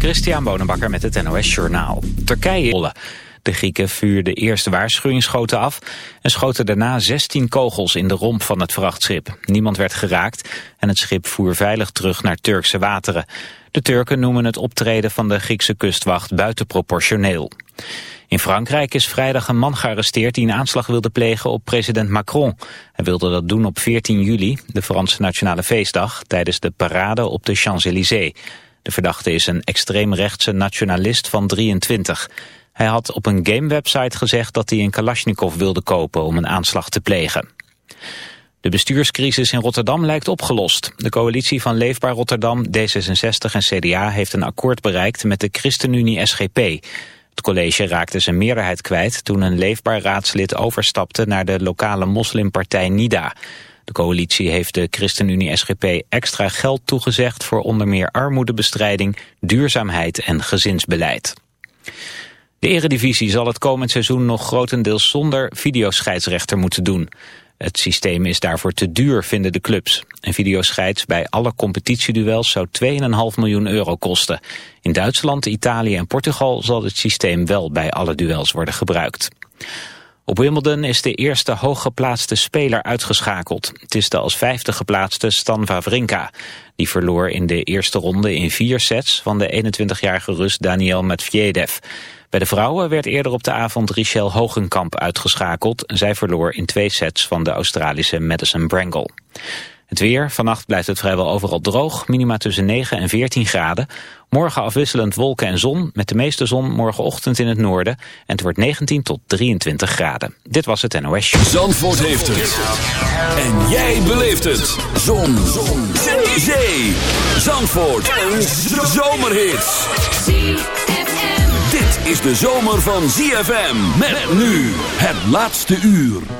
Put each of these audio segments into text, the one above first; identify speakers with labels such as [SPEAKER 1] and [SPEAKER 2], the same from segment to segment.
[SPEAKER 1] Christian Bonenbakker met het NOS Journaal. Turkije... De Grieken vuurden eerst waarschuwingsschoten af en schoten daarna 16 kogels in de romp van het vrachtschip. Niemand werd geraakt en het schip voer veilig terug naar Turkse wateren. De Turken noemen het optreden van de Griekse kustwacht buitenproportioneel. In Frankrijk is vrijdag een man gearresteerd die een aanslag wilde plegen op president Macron. Hij wilde dat doen op 14 juli, de Franse nationale feestdag, tijdens de parade op de Champs-Élysées. De verdachte is een extreemrechtse nationalist van 23. Hij had op een gamewebsite gezegd dat hij een Kalashnikov wilde kopen om een aanslag te plegen. De bestuurscrisis in Rotterdam lijkt opgelost. De coalitie van Leefbaar Rotterdam, D66 en CDA heeft een akkoord bereikt met de ChristenUnie SGP. Het college raakte zijn meerderheid kwijt toen een Leefbaar raadslid overstapte naar de lokale moslimpartij NIDA. De coalitie heeft de ChristenUnie SGP extra geld toegezegd voor onder meer armoedebestrijding, duurzaamheid en gezinsbeleid. De eredivisie zal het komend seizoen nog grotendeels zonder videoscheidsrechter moeten doen. Het systeem is daarvoor te duur, vinden de clubs. Een videoscheids bij alle competitieduels zou 2,5 miljoen euro kosten. In Duitsland, Italië en Portugal zal het systeem wel bij alle duels worden gebruikt. Op Wimbledon is de eerste hooggeplaatste speler uitgeschakeld. Het is de als vijfde geplaatste Stan Wawrinka. Die verloor in de eerste ronde in vier sets van de 21-jarige Rus Daniel Medvedev. Bij de vrouwen werd eerder op de avond Richelle Hogenkamp uitgeschakeld. Zij verloor in twee sets van de Australische Madison Brangle. Het weer, vannacht blijft het vrijwel overal droog, minima tussen 9 en 14 graden. Morgen afwisselend wolken en zon, met de meeste zon morgenochtend in het noorden. En het wordt 19 tot 23 graden. Dit was het NOS Show.
[SPEAKER 2] Zandvoort heeft het. En jij beleeft het. Zon. zon. Zee. Zandvoort. Een zomerhit. Dit is de zomer van ZFM. Met nu het laatste uur.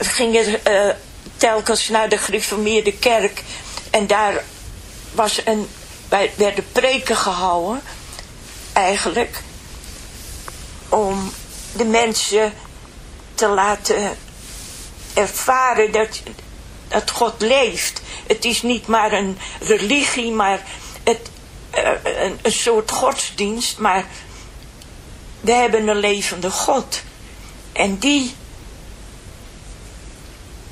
[SPEAKER 3] gingen uh, telkens naar de gereformeerde kerk. En daar was een, werden preken gehouden. Eigenlijk. Om de mensen te laten ervaren dat, dat God leeft. Het is niet maar een religie, maar het, uh, een, een soort godsdienst. Maar we hebben een levende God. En die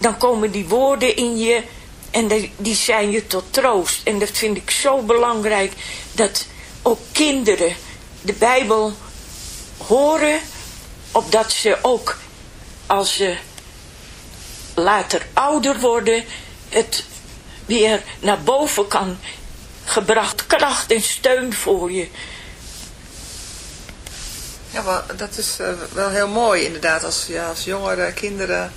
[SPEAKER 3] dan komen die woorden in je en die zijn je tot troost. En dat vind ik zo belangrijk, dat ook kinderen de Bijbel horen, opdat ze ook als ze later ouder worden, het weer naar boven kan gebracht. Kracht en steun voor je.
[SPEAKER 4] Ja, wel, dat is uh, wel heel mooi inderdaad. Als, ja, als jongere kinderen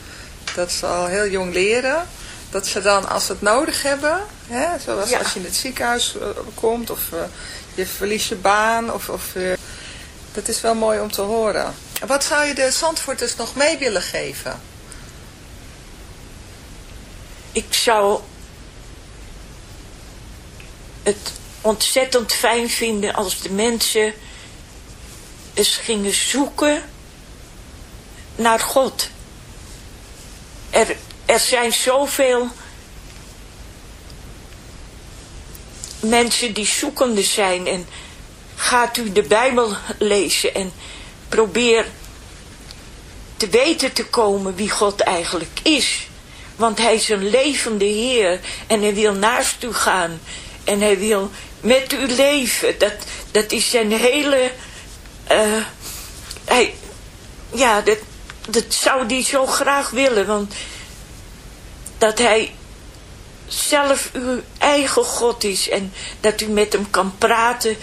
[SPEAKER 4] dat ze al heel jong leren. Dat ze dan als ze het nodig hebben. Hè, zoals
[SPEAKER 3] Ja.
[SPEAKER 4] als je in het ziekenhuis uh, komt. Of uh, je verliest je baan. Of, of, uh, dat is wel mooi om te horen. Wat zou je de Zandvoorters nog mee willen geven?
[SPEAKER 3] Ik zou het ontzettend fijn vinden als de mensen eens gingen zoeken naar God. Er, zijn zoveel mensen die zoekende zijn en gaat u de Bijbel lezen en probeer te weten te komen wie God eigenlijk is. Want hij is een levende Heer en hij wil naast u gaan en hij wil met u leven. Dat, dat is zijn hele... Uh, ja, dat, dat zou hij zo graag willen, want dat hij zelf uw eigen God is en dat u met hem kan praten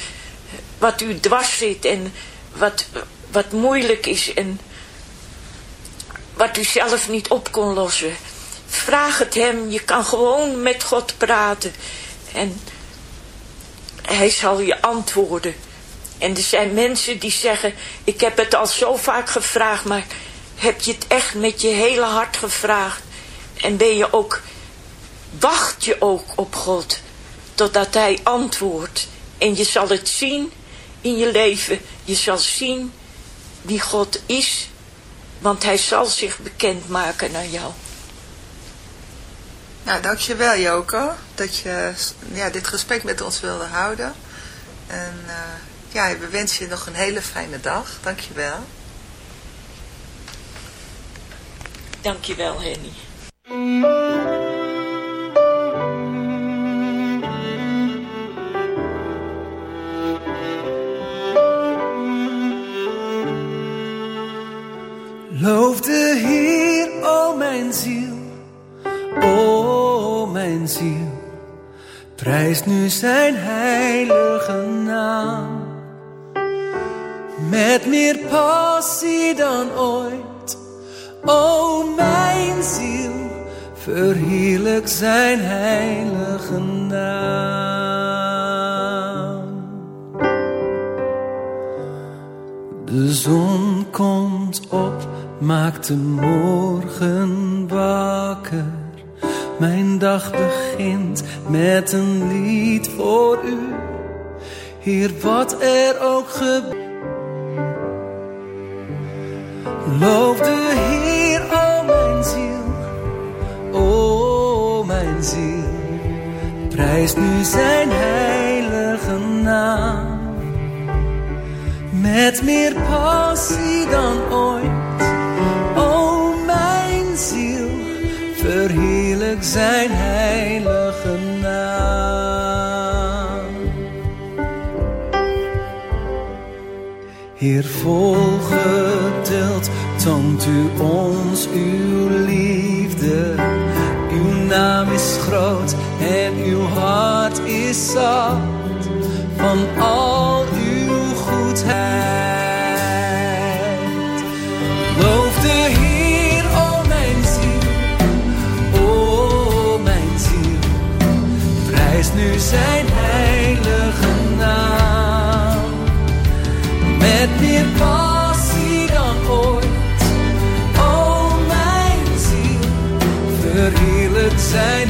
[SPEAKER 3] wat u dwars zit en wat, wat moeilijk is en wat u zelf niet op kon lossen. Vraag het hem, je kan gewoon met God praten en hij zal je antwoorden. En er zijn mensen die zeggen, ik heb het al zo vaak gevraagd, maar heb je het echt met je hele hart gevraagd? En ben je ook, wacht je ook op God, totdat hij antwoordt. En je zal het zien in je leven, je zal zien wie God is, want hij zal zich bekendmaken naar jou.
[SPEAKER 4] Nou, dankjewel Joko, dat je ja, dit gesprek met ons wilde houden. En uh, ja, we wensen je nog een hele fijne dag. Dankjewel.
[SPEAKER 3] Dankjewel Henny.
[SPEAKER 5] Loof de Heer, o mijn ziel, o mijn ziel. Prijs nu zijn heilige naam. Met meer passie dan ooit, o mijn ziel. Verheerlijk zijn heilige naam. De zon komt op, maakt de morgen wakker. Mijn dag begint met een lied voor u. Heer, wat er ook gebeurt. Loof de Heer, o mijn ziel, o mijn ziel. Prijs nu zijn heilige naam. Met meer passie dan ooit, o mijn ziel. Verheerlijk zijn heilige naam. Heer, volgeduld toont u ons uw liefde. Uw naam is groot en uw hart is zacht van al uw goedheid. Loof de Heer, o mijn ziel, o mijn ziel. Prijs nu zijn zijn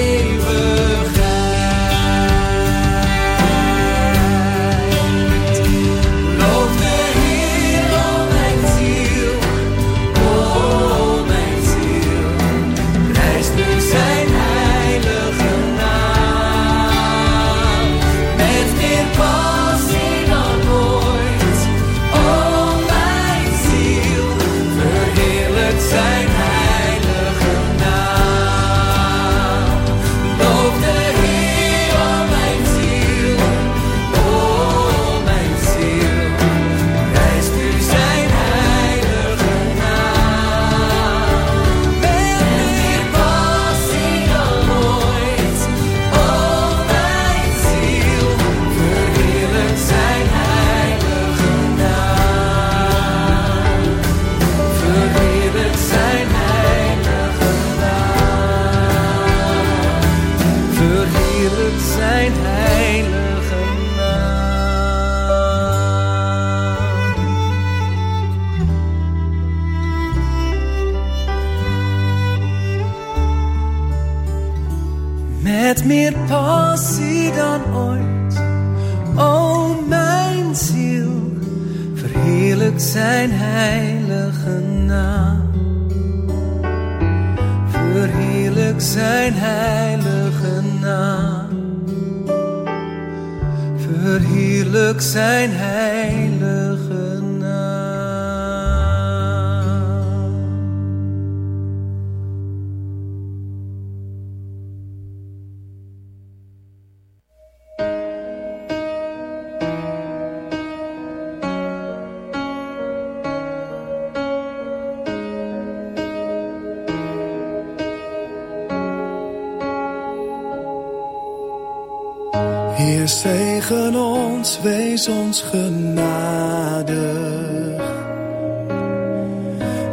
[SPEAKER 5] Heer,
[SPEAKER 6] zegen ons, wees ons genadig.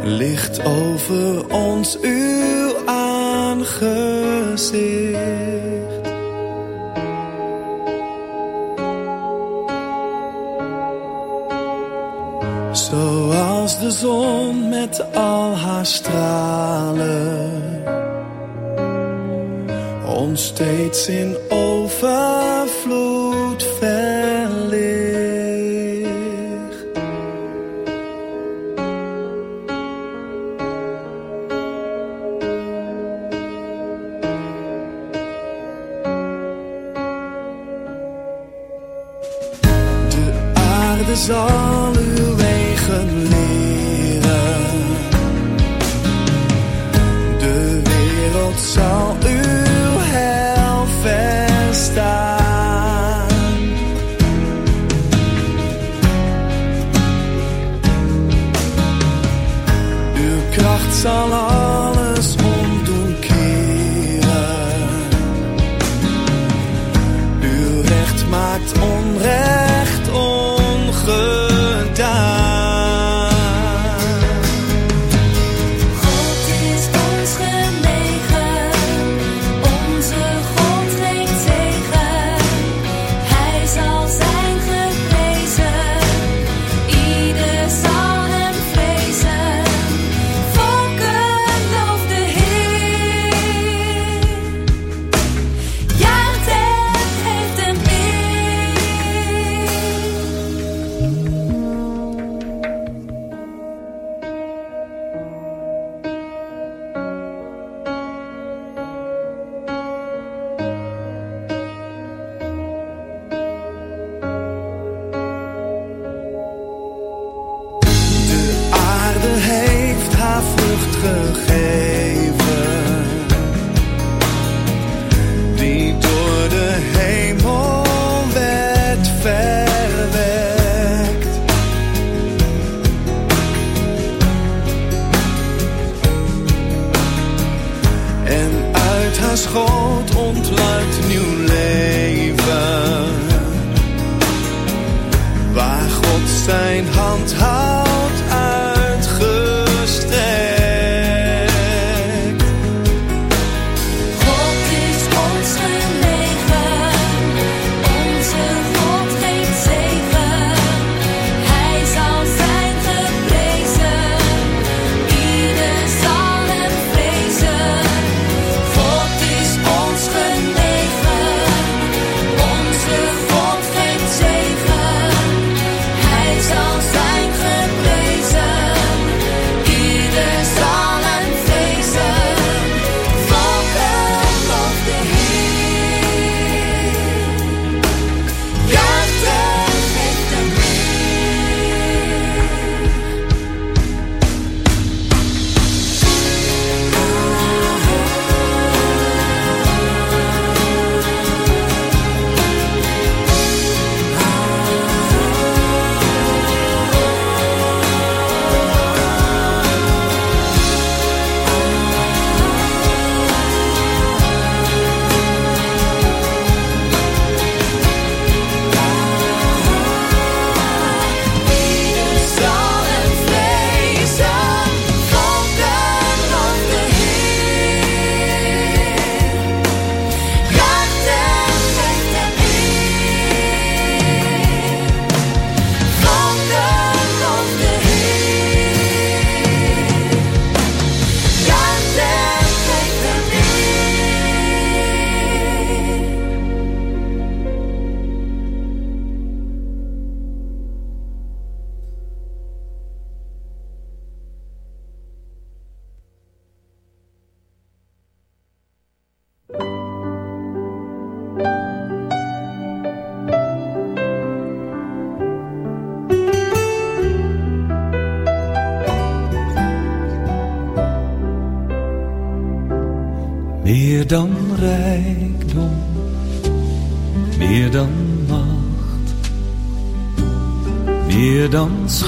[SPEAKER 6] Licht over ons uw aangezicht. Zoals de zon met al haar stralen ons steeds in overvloed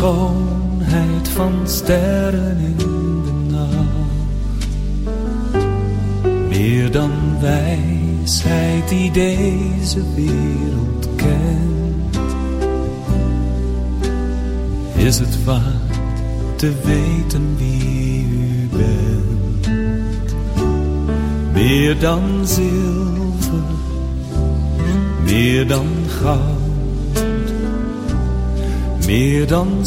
[SPEAKER 7] dan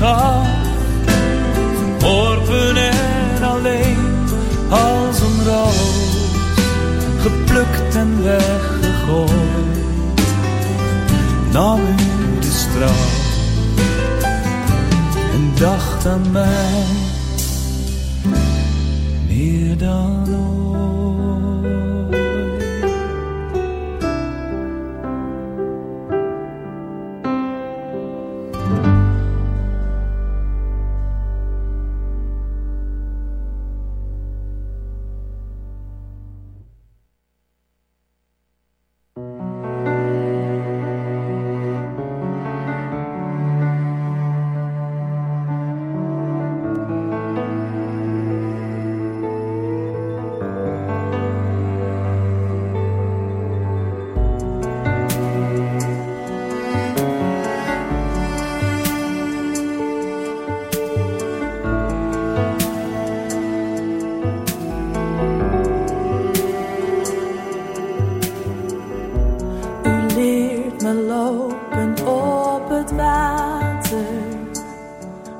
[SPEAKER 7] gaf, en alleen als een roos, geplukt en weggegooid, nam de straf en dacht aan mij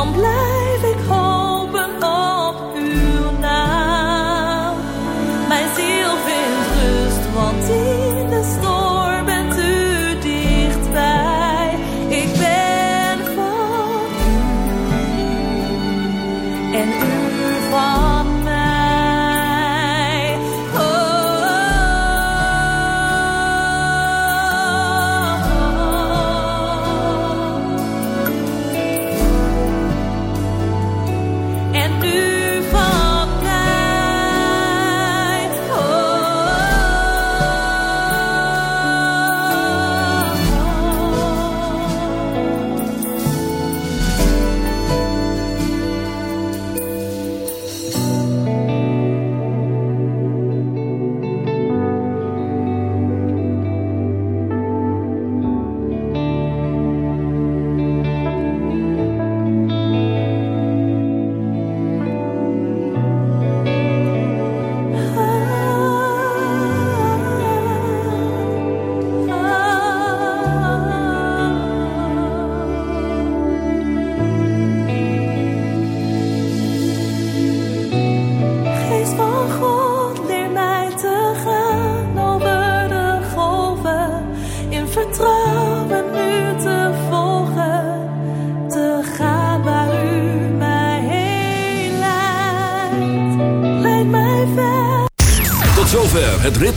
[SPEAKER 8] dan blijf